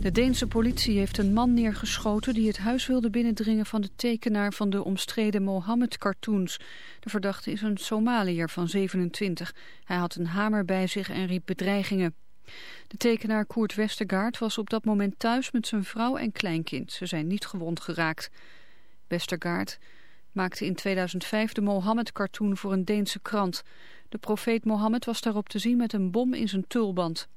De Deense politie heeft een man neergeschoten die het huis wilde binnendringen van de tekenaar van de omstreden Mohammed-cartoons. De verdachte is een Somaliër van 27. Hij had een hamer bij zich en riep bedreigingen. De tekenaar Koert Westergaard was op dat moment thuis met zijn vrouw en kleinkind. Ze zijn niet gewond geraakt. Westergaard maakte in 2005 de Mohammed-cartoon voor een Deense krant. De profeet Mohammed was daarop te zien met een bom in zijn tulband.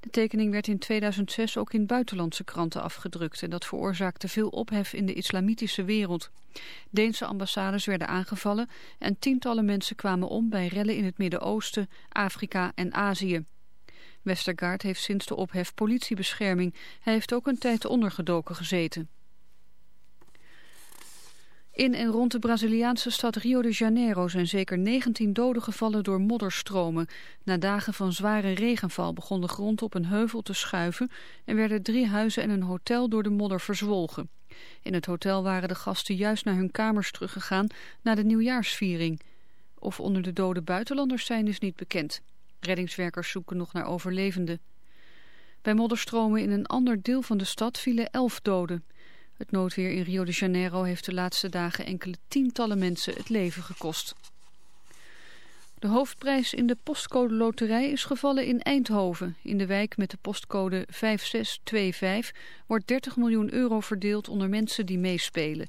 De tekening werd in 2006 ook in buitenlandse kranten afgedrukt en dat veroorzaakte veel ophef in de islamitische wereld. Deense ambassades werden aangevallen en tientallen mensen kwamen om bij rellen in het Midden-Oosten, Afrika en Azië. Westergaard heeft sinds de ophef politiebescherming. Hij heeft ook een tijd ondergedoken gezeten. In en rond de Braziliaanse stad Rio de Janeiro zijn zeker 19 doden gevallen door modderstromen. Na dagen van zware regenval begon de grond op een heuvel te schuiven en werden drie huizen en een hotel door de modder verzwolgen. In het hotel waren de gasten juist naar hun kamers teruggegaan na de nieuwjaarsviering. Of onder de doden buitenlanders zijn is niet bekend. Reddingswerkers zoeken nog naar overlevenden. Bij modderstromen in een ander deel van de stad vielen elf doden. Het noodweer in Rio de Janeiro heeft de laatste dagen enkele tientallen mensen het leven gekost. De hoofdprijs in de postcode loterij is gevallen in Eindhoven. In de wijk met de postcode 5625 wordt 30 miljoen euro verdeeld onder mensen die meespelen.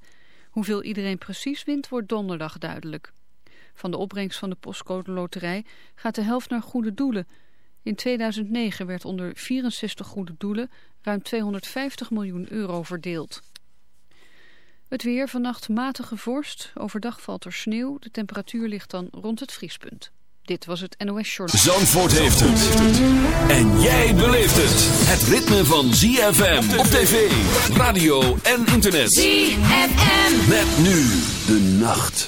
Hoeveel iedereen precies wint wordt donderdag duidelijk. Van de opbrengst van de postcode loterij gaat de helft naar goede doelen. In 2009 werd onder 64 goede doelen ruim 250 miljoen euro verdeeld. Het weer vannacht matige vorst. Overdag valt er sneeuw. De temperatuur ligt dan rond het vriespunt. Dit was het NOS Journal. Zandvoort heeft het. En jij beleeft het. Het ritme van ZFM op tv, radio en internet. ZFM. Met nu de nacht.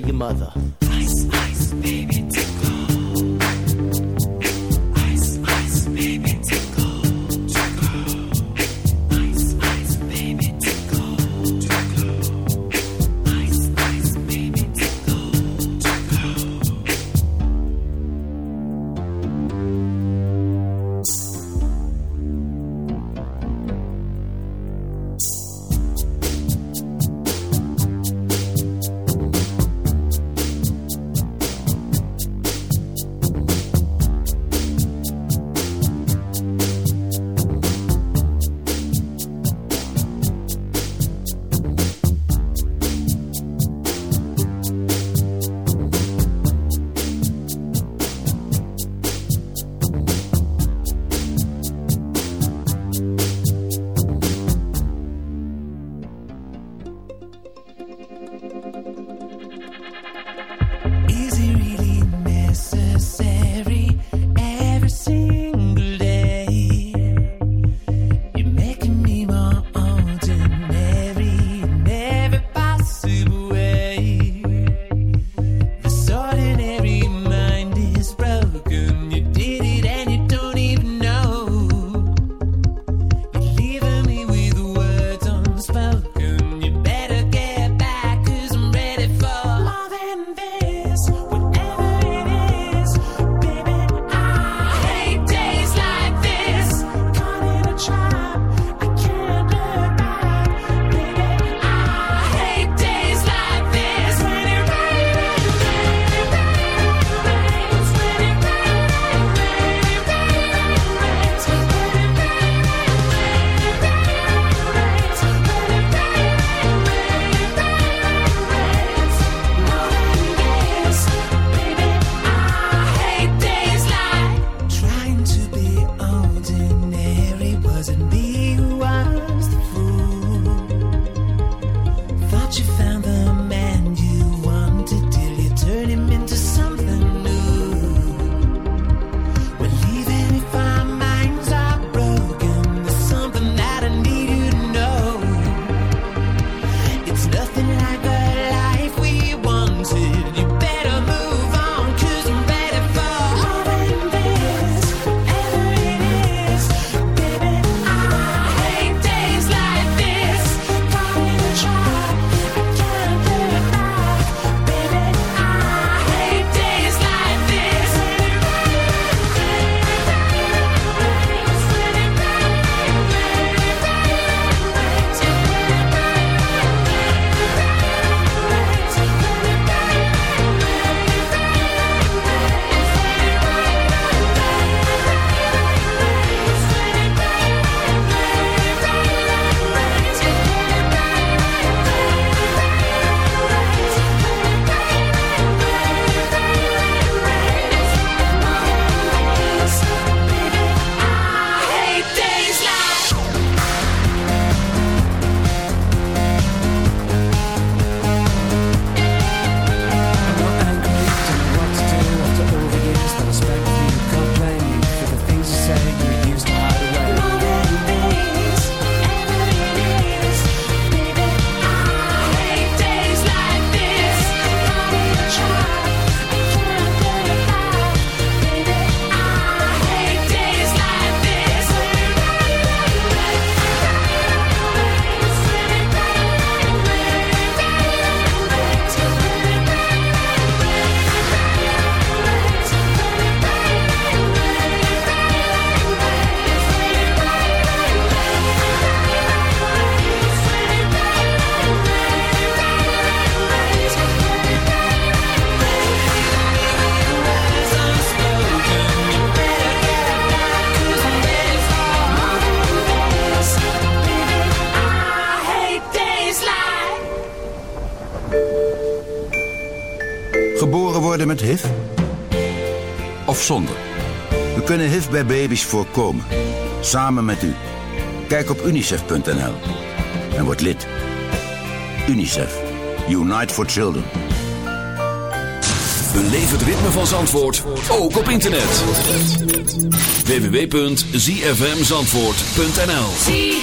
to your mother. voorkomen. Samen met u. Kijk op unicef.nl en word lid. UNICEF. Unite for Children. Beleef het ritme van Zandvoort, ook op internet. www.zfmzandvoort.nl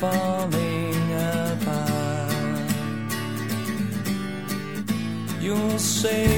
falling apart. You'll say.